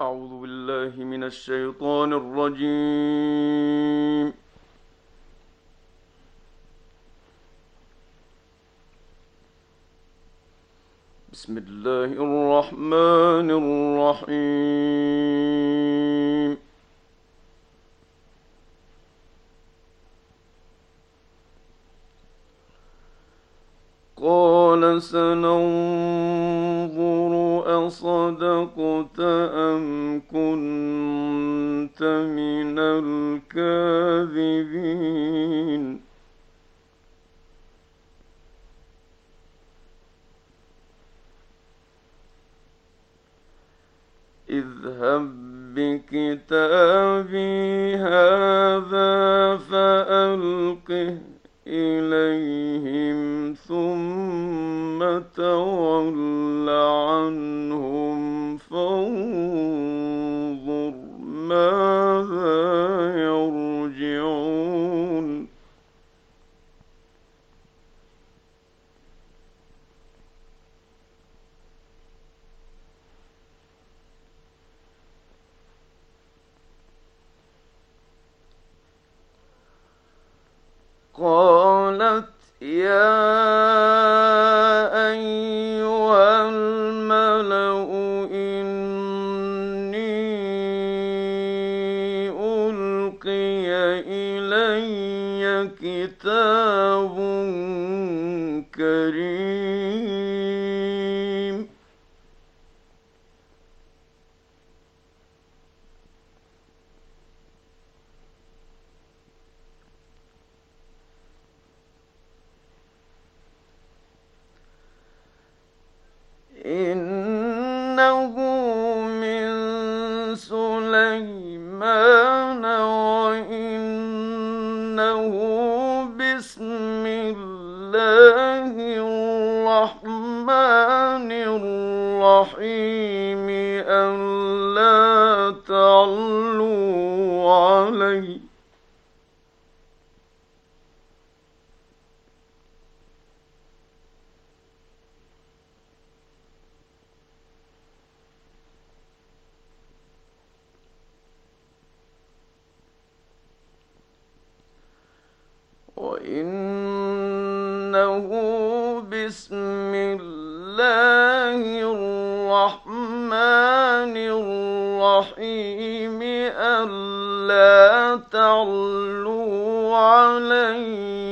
أعوذ بالله من الشيطان الرجيم. بسم الله الرحمن الرحيم. قال سننظر أصدقت أم الكاذبين. اذهب بكتابي هذا فألقه إليهم ثم تول وإنه بسم الله الرحمن الرحيم ألا تعلوا علي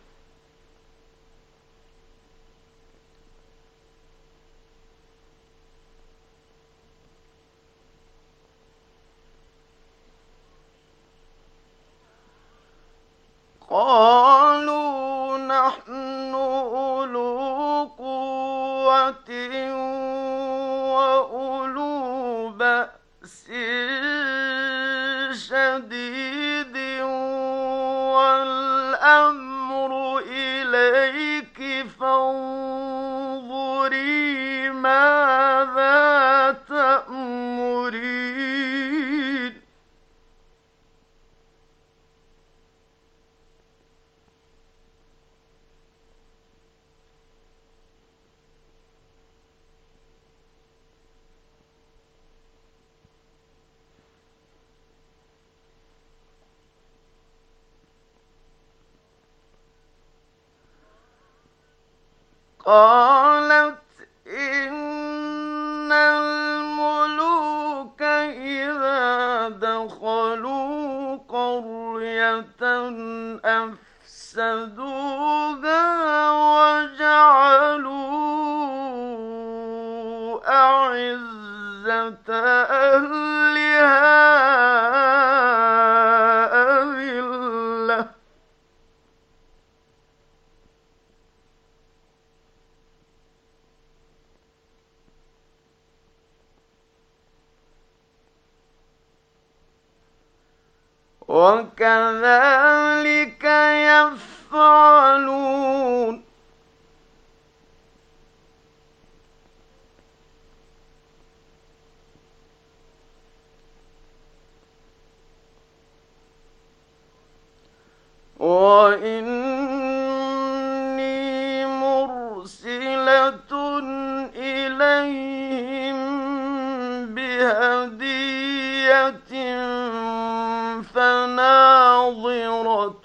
قالوا نحن أولو قوة وأولو بأس شديد والأمر إليك فانظري قالت إن الملوك إذا دخلوا قرية أفسدوها وكذلك يفعلون. وإني فناظرة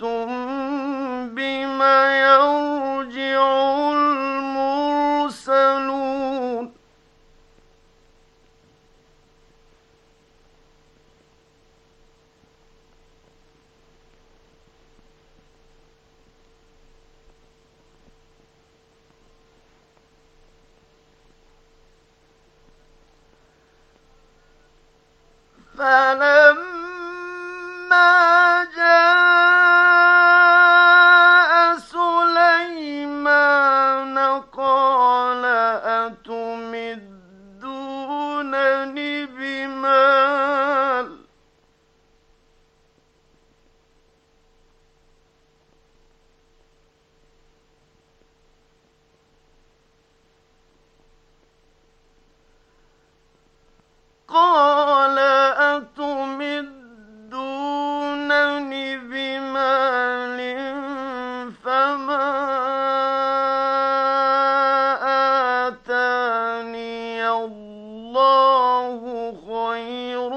خير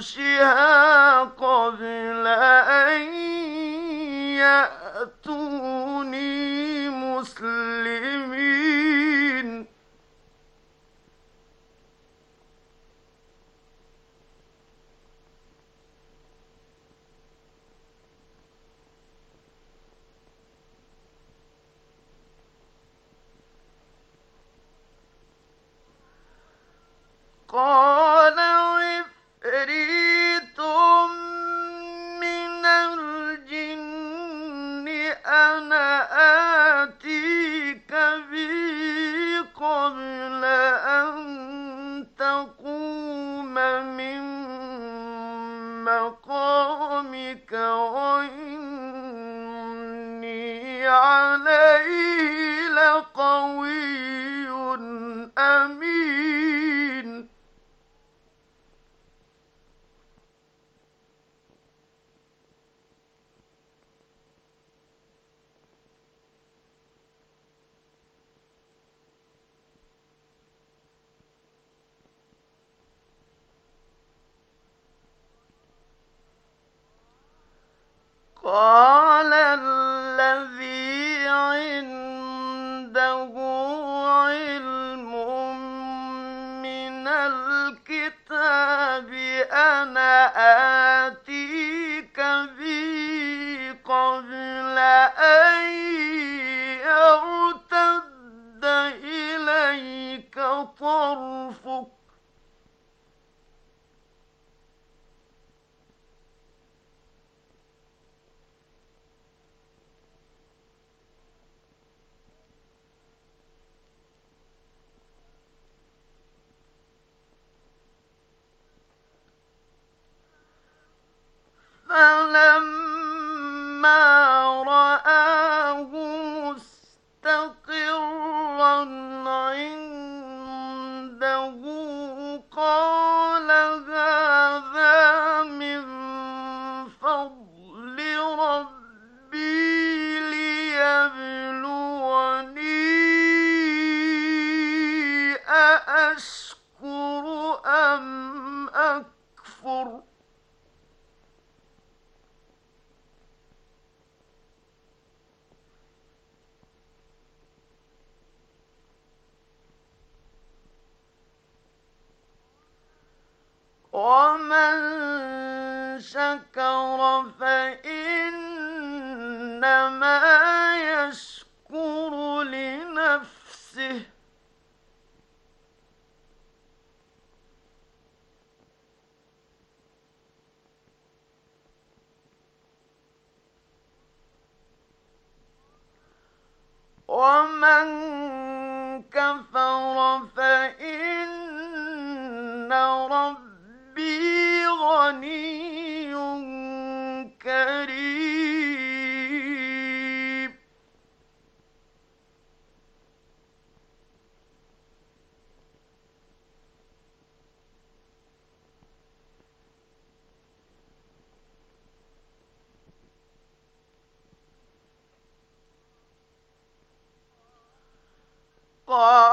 بعرشها عليه لقوي أمين. قال ومن شكر فإنما يشكر لنفسه. ومن كفر فإن قال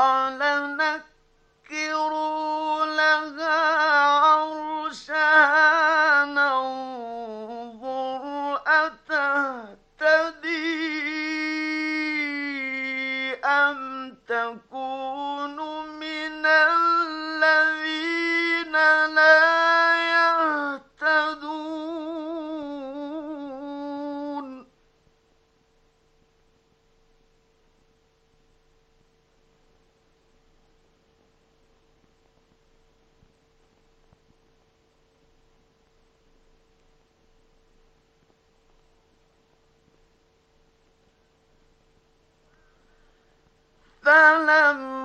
فلما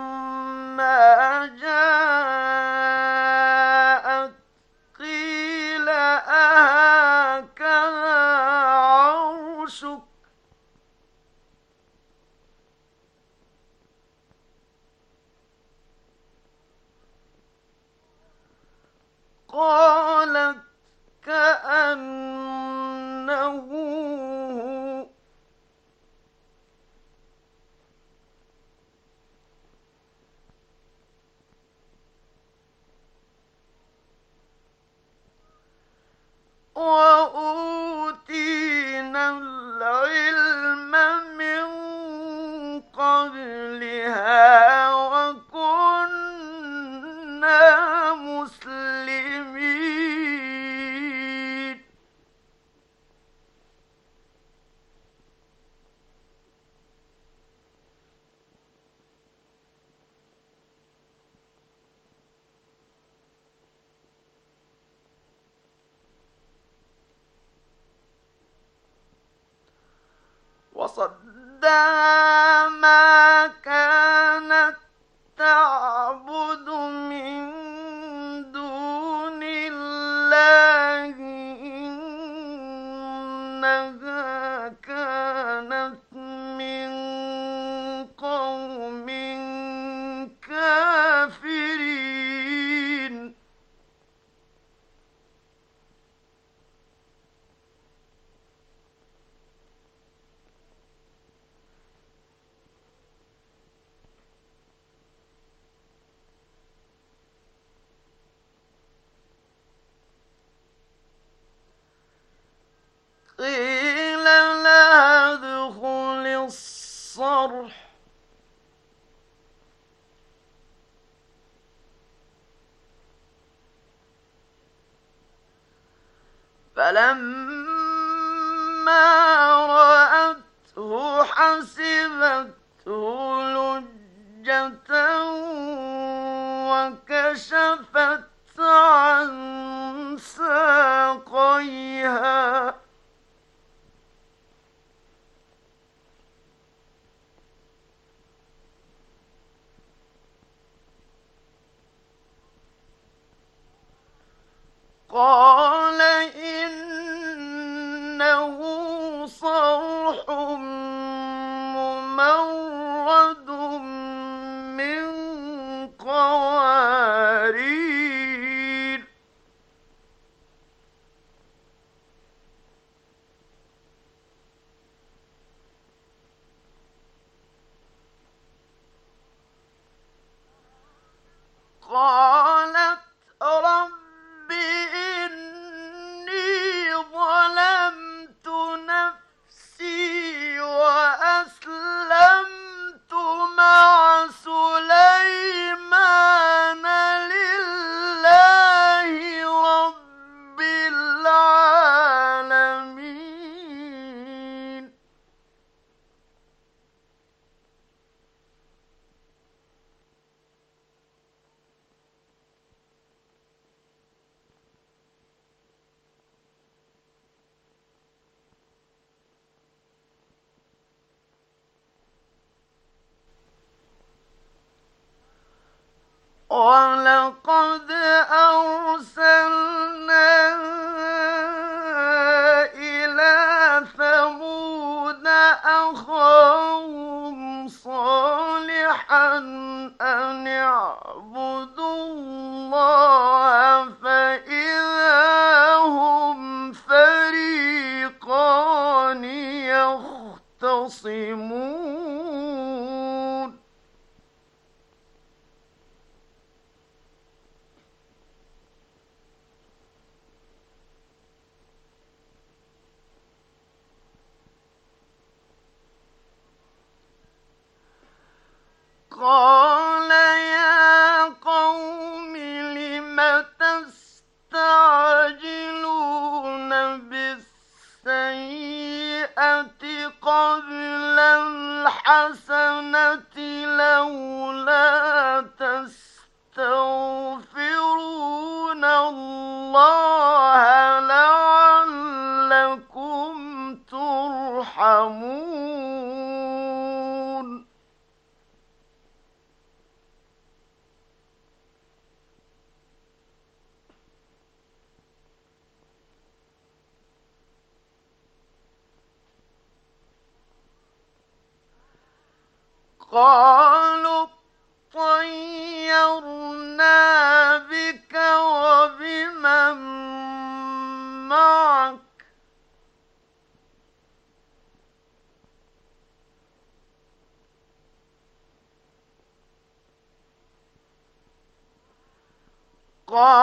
وصدها الجرح فلما رأته حسبته لجة وكشفت عن ساقيها. قال ولقد أرسل قال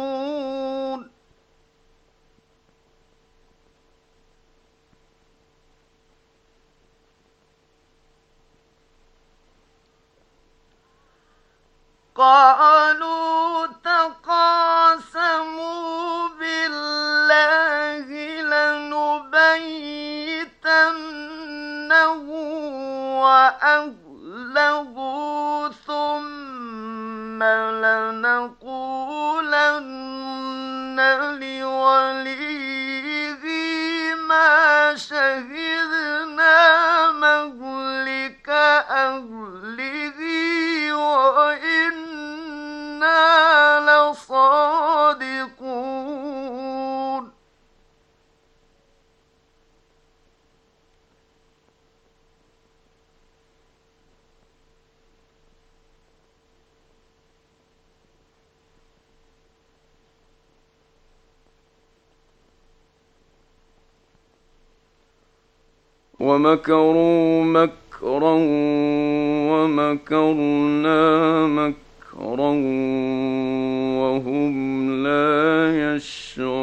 قالوا تقاسموا بالله لنبيتنه وأهله ثم لنقولن ومكروا مكرا ومكرنا مكرا وهم لا يشعرون.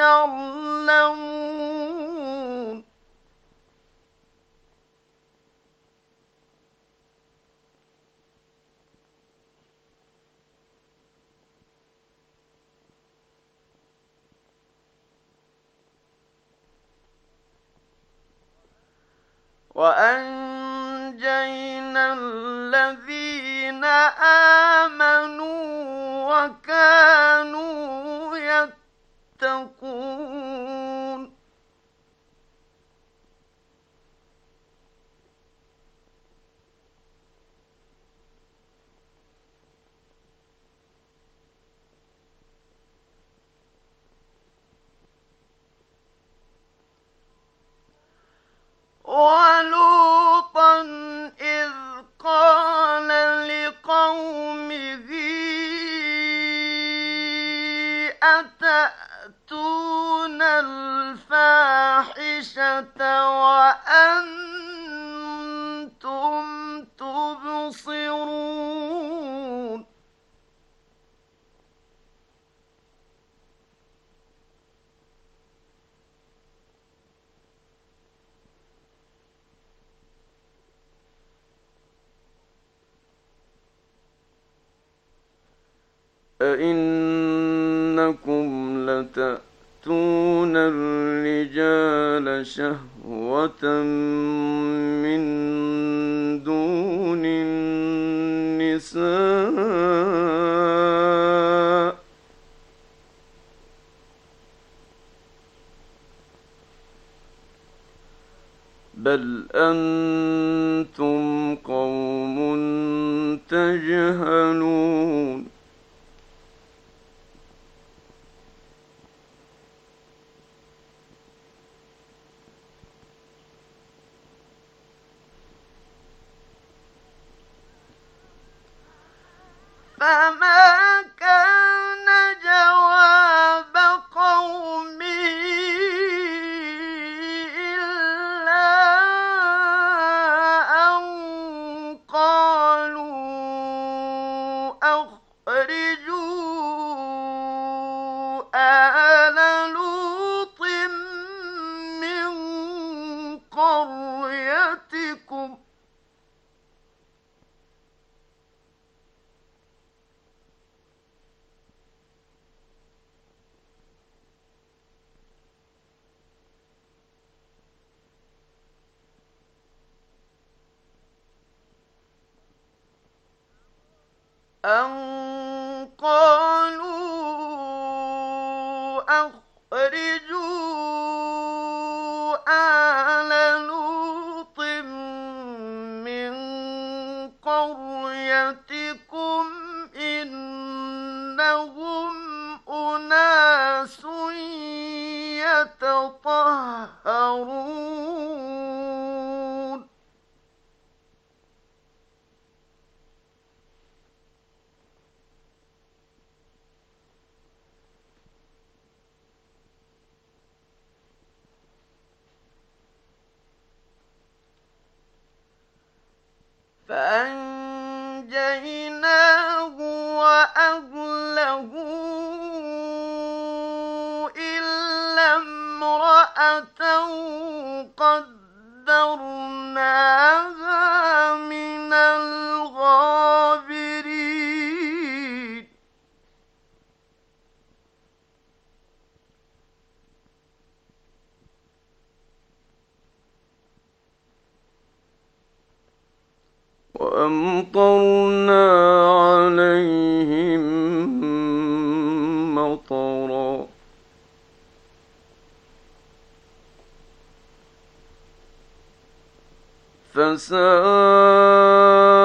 يعلمون. وأنجينا بل أنتم قوم تجهلون أن قالوا أخرجوا آل لوط من قريتكم إنهم أناس يتطهرون فأنجيناه وأهله إلا امرأته قدرناها وأمطرنا عليهم مطرا. فساء